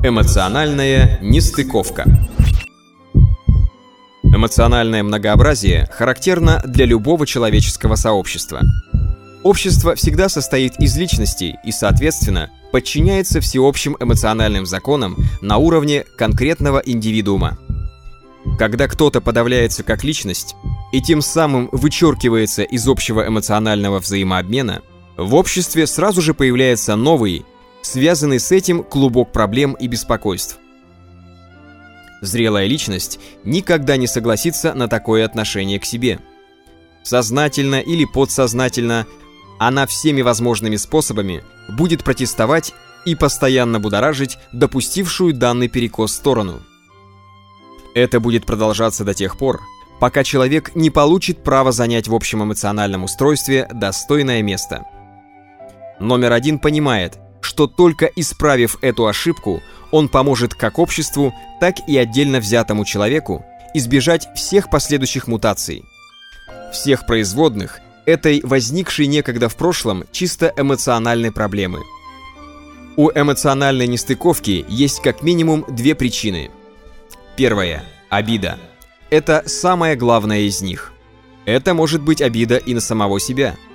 Эмоциональная нестыковка. Эмоциональное многообразие характерно для любого человеческого сообщества. Общество всегда состоит из личностей и, соответственно, подчиняется всеобщим эмоциональным законам на уровне конкретного индивидуума. Когда кто-то подавляется как личность и тем самым вычеркивается из общего эмоционального взаимообмена, в обществе сразу же появляется новый, связанный с этим клубок проблем и беспокойств. Зрелая личность никогда не согласится на такое отношение к себе. Сознательно или подсознательно она всеми возможными способами будет протестовать и постоянно будоражить допустившую данный перекос сторону. Это будет продолжаться до тех пор, пока человек не получит право занять в общем эмоциональном устройстве достойное место. Номер один понимает, что только исправив эту ошибку, он поможет как обществу, так и отдельно взятому человеку избежать всех последующих мутаций, всех производных этой возникшей некогда в прошлом чисто эмоциональной проблемы. У эмоциональной нестыковки есть как минимум две причины. Первая – обида. Это самая главная из них. Это может быть обида и на самого себя –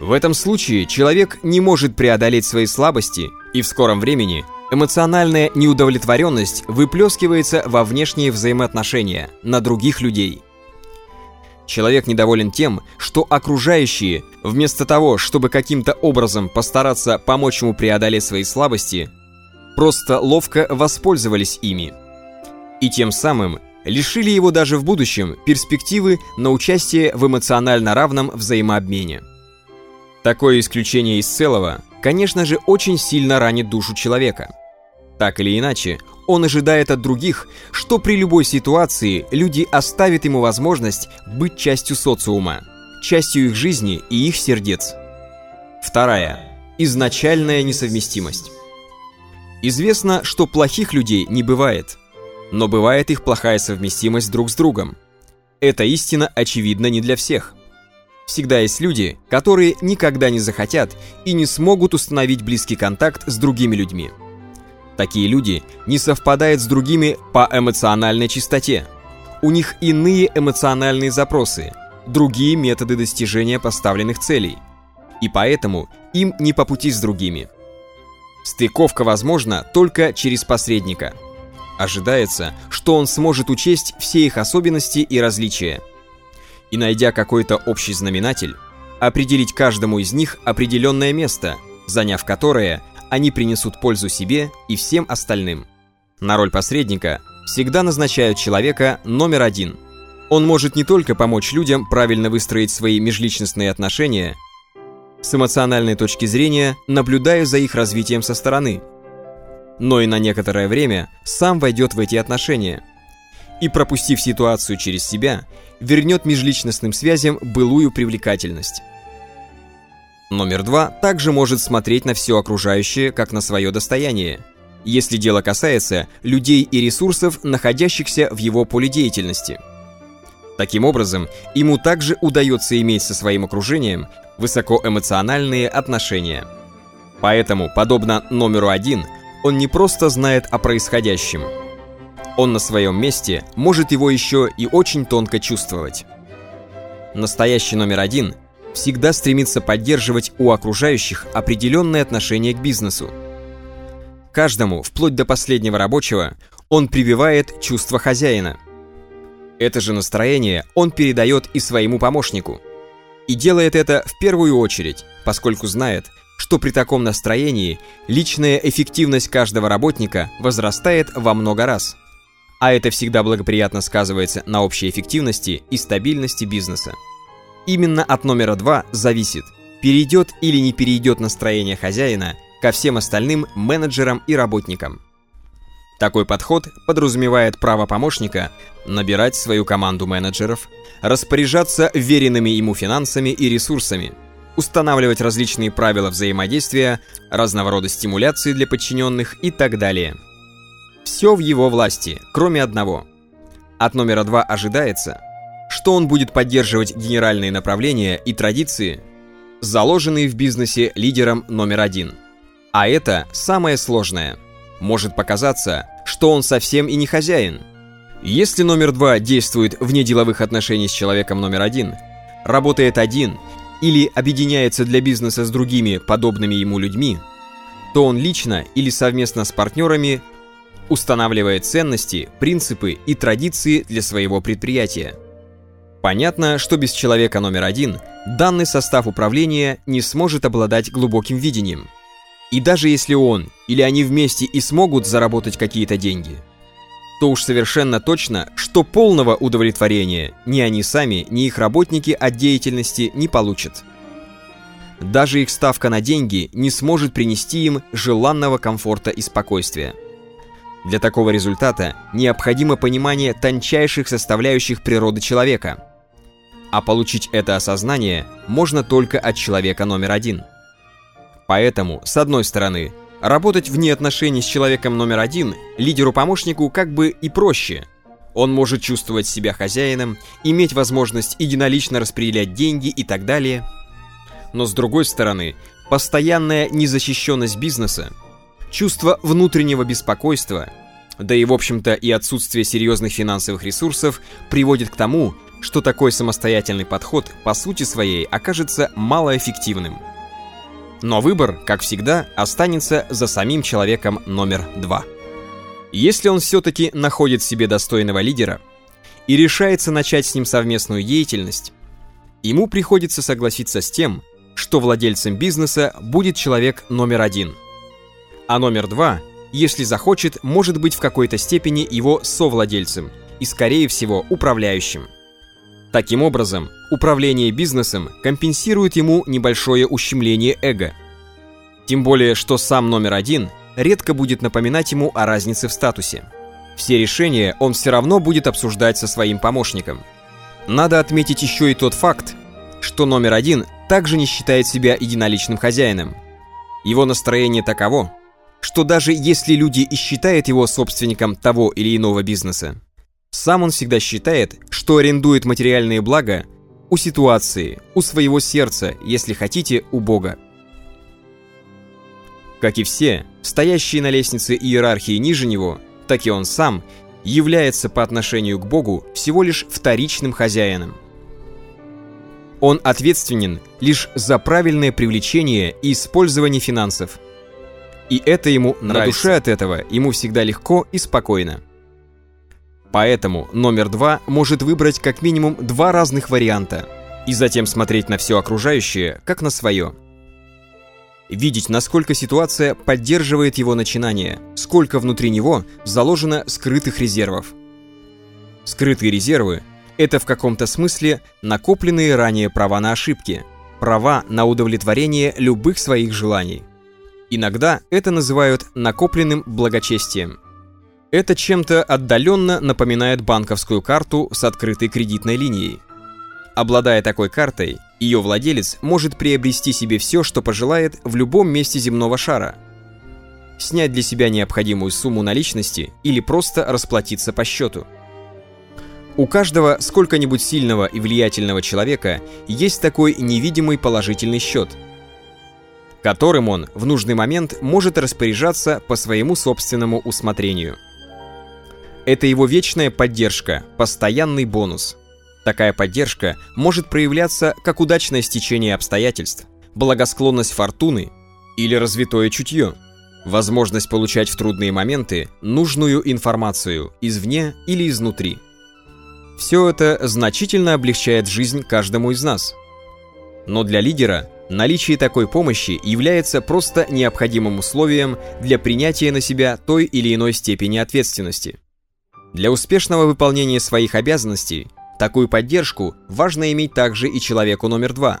в этом случае человек не может преодолеть свои слабости, и в скором времени эмоциональная неудовлетворенность выплескивается во внешние взаимоотношения, на других людей. Человек недоволен тем, что окружающие, вместо того, чтобы каким-то образом постараться помочь ему преодолеть свои слабости, просто ловко воспользовались ими. И тем самым лишили его даже в будущем перспективы на участие в эмоционально равном взаимообмене. Такое исключение из целого, конечно же, очень сильно ранит душу человека. Так или иначе, он ожидает от других, что при любой ситуации люди оставят ему возможность быть частью социума, частью их жизни и их сердец. Вторая. Изначальная несовместимость. Известно, что плохих людей не бывает, но бывает их плохая совместимость друг с другом. Эта истина очевидна не для всех – Всегда есть люди, которые никогда не захотят и не смогут установить близкий контакт с другими людьми. Такие люди не совпадают с другими по эмоциональной чистоте. У них иные эмоциональные запросы, другие методы достижения поставленных целей. И поэтому им не по пути с другими. Стыковка возможна только через посредника. Ожидается, что он сможет учесть все их особенности и различия – и, найдя какой-то общий знаменатель, определить каждому из них определенное место, заняв которое они принесут пользу себе и всем остальным. На роль посредника всегда назначают человека номер один. Он может не только помочь людям правильно выстроить свои межличностные отношения, с эмоциональной точки зрения наблюдая за их развитием со стороны, но и на некоторое время сам войдет в эти отношения и, пропустив ситуацию через себя, вернет межличностным связям былую привлекательность. Номер два также может смотреть на все окружающее как на свое достояние, если дело касается людей и ресурсов, находящихся в его поле деятельности. Таким образом, ему также удается иметь со своим окружением высокоэмоциональные отношения. Поэтому, подобно номеру один, он не просто знает о происходящем – он на своем месте может его еще и очень тонко чувствовать. Настоящий номер один всегда стремится поддерживать у окружающих определенные отношения к бизнесу. Каждому, вплоть до последнего рабочего, он прививает чувство хозяина. Это же настроение он передает и своему помощнику. И делает это в первую очередь, поскольку знает, что при таком настроении личная эффективность каждого работника возрастает во много раз – а это всегда благоприятно сказывается на общей эффективности и стабильности бизнеса. Именно от номера 2 зависит, перейдет или не перейдет настроение хозяина ко всем остальным менеджерам и работникам. Такой подход подразумевает право помощника набирать свою команду менеджеров, распоряжаться веренными ему финансами и ресурсами, устанавливать различные правила взаимодействия, разного рода стимуляции для подчиненных и так далее – все в его власти, кроме одного. От номера два ожидается, что он будет поддерживать генеральные направления и традиции, заложенные в бизнесе лидером номер один. А это самое сложное. может показаться, что он совсем и не хозяин. Если номер два действует вне деловых отношений с человеком номер один, работает один или объединяется для бизнеса с другими подобными ему людьми, то он лично или совместно с партнерами устанавливает ценности, принципы и традиции для своего предприятия. Понятно, что без человека номер один данный состав управления не сможет обладать глубоким видением. И даже если он или они вместе и смогут заработать какие-то деньги, то уж совершенно точно, что полного удовлетворения ни они сами, ни их работники от деятельности не получат. Даже их ставка на деньги не сможет принести им желанного комфорта и спокойствия. Для такого результата необходимо понимание тончайших составляющих природы человека. А получить это осознание можно только от человека номер один. Поэтому, с одной стороны, работать вне отношений с человеком номер один лидеру-помощнику как бы и проще. Он может чувствовать себя хозяином, иметь возможность единолично распределять деньги и так далее. Но с другой стороны, постоянная незащищенность бизнеса чувство внутреннего беспокойства, да и, в общем-то, и отсутствие серьезных финансовых ресурсов приводит к тому, что такой самостоятельный подход по сути своей окажется малоэффективным. Но выбор, как всегда, останется за самим человеком номер два. Если он все-таки находит себе достойного лидера и решается начать с ним совместную деятельность, ему приходится согласиться с тем, что владельцем бизнеса будет человек номер один – а номер два, если захочет, может быть в какой-то степени его совладельцем и, скорее всего, управляющим. Таким образом, управление бизнесом компенсирует ему небольшое ущемление эго. Тем более, что сам номер один редко будет напоминать ему о разнице в статусе. Все решения он все равно будет обсуждать со своим помощником. Надо отметить еще и тот факт, что номер один также не считает себя единоличным хозяином. Его настроение таково, что даже если люди и считают его собственником того или иного бизнеса, сам он всегда считает, что арендует материальные блага у ситуации, у своего сердца, если хотите, у Бога. Как и все, стоящие на лестнице иерархии ниже него, так и он сам является по отношению к Богу всего лишь вторичным хозяином. Он ответственен лишь за правильное привлечение и использование финансов – и это ему нравится. На душе от этого ему всегда легко и спокойно. Поэтому номер два может выбрать как минимум два разных варианта и затем смотреть на все окружающее, как на свое. Видеть, насколько ситуация поддерживает его начинание, сколько внутри него заложено скрытых резервов. Скрытые резервы – это в каком-то смысле накопленные ранее права на ошибки, права на удовлетворение любых своих желаний. Иногда это называют накопленным благочестием. Это чем-то отдаленно напоминает банковскую карту с открытой кредитной линией. Обладая такой картой, ее владелец может приобрести себе все, что пожелает в любом месте земного шара. Снять для себя необходимую сумму наличности или просто расплатиться по счету. У каждого сколько-нибудь сильного и влиятельного человека есть такой невидимый положительный счет – которым он в нужный момент может распоряжаться по своему собственному усмотрению. Это его вечная поддержка, постоянный бонус. Такая поддержка может проявляться как удачное стечение обстоятельств, благосклонность фортуны или развитое чутье, возможность получать в трудные моменты нужную информацию извне или изнутри. Все это значительно облегчает жизнь каждому из нас. Но для лидера Наличие такой помощи является просто необходимым условием для принятия на себя той или иной степени ответственности. Для успешного выполнения своих обязанностей такую поддержку важно иметь также и человеку номер два.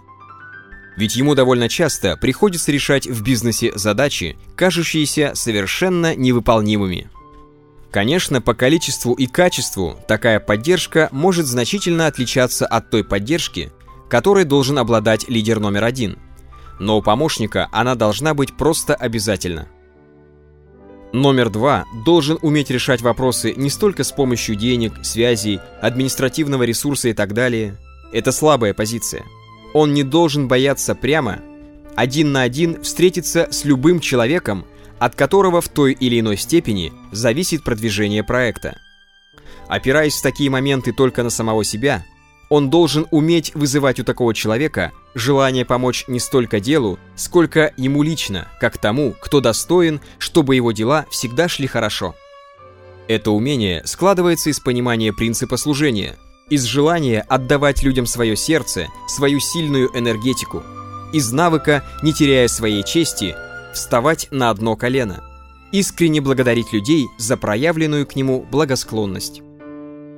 Ведь ему довольно часто приходится решать в бизнесе задачи, кажущиеся совершенно невыполнимыми. Конечно, по количеству и качеству такая поддержка может значительно отличаться от той поддержки, которой должен обладать лидер номер один. Но у помощника она должна быть просто обязательно. Номер два должен уметь решать вопросы не столько с помощью денег, связей, административного ресурса и так далее. Это слабая позиция. Он не должен бояться прямо, один на один встретиться с любым человеком, от которого в той или иной степени зависит продвижение проекта. Опираясь в такие моменты только на самого себя, он должен уметь вызывать у такого человека желание помочь не столько делу, сколько ему лично, как тому, кто достоин, чтобы его дела всегда шли хорошо. Это умение складывается из понимания принципа служения, из желания отдавать людям свое сердце, свою сильную энергетику, из навыка, не теряя своей чести, вставать на одно колено, искренне благодарить людей за проявленную к нему благосклонность.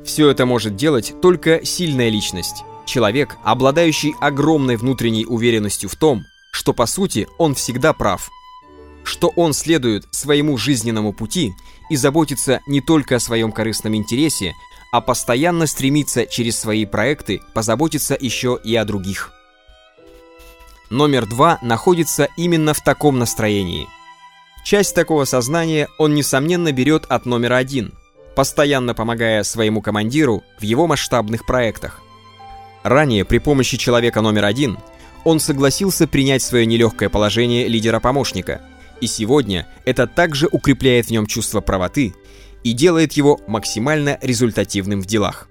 Все это может делать только сильная личность. Человек, обладающий огромной внутренней уверенностью в том, что по сути он всегда прав. Что он следует своему жизненному пути и заботится не только о своем корыстном интересе, а постоянно стремится через свои проекты позаботиться еще и о других. Номер два находится именно в таком настроении. Часть такого сознания он, несомненно, берет от номера один – постоянно помогая своему командиру в его масштабных проектах. Ранее при помощи человека номер один он согласился принять свое нелегкое положение лидера-помощника, и сегодня это также укрепляет в нем чувство правоты и делает его максимально результативным в делах.